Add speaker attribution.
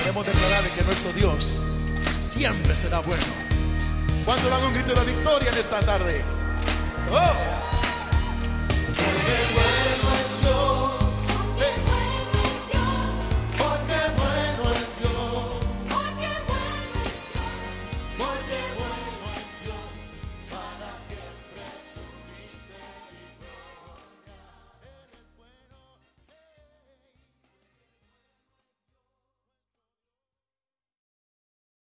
Speaker 1: Queremos declarar que nuestro Dios siempre será bueno. ¿Cuándo dan un grito de victoria en esta tarde? ¡Oh!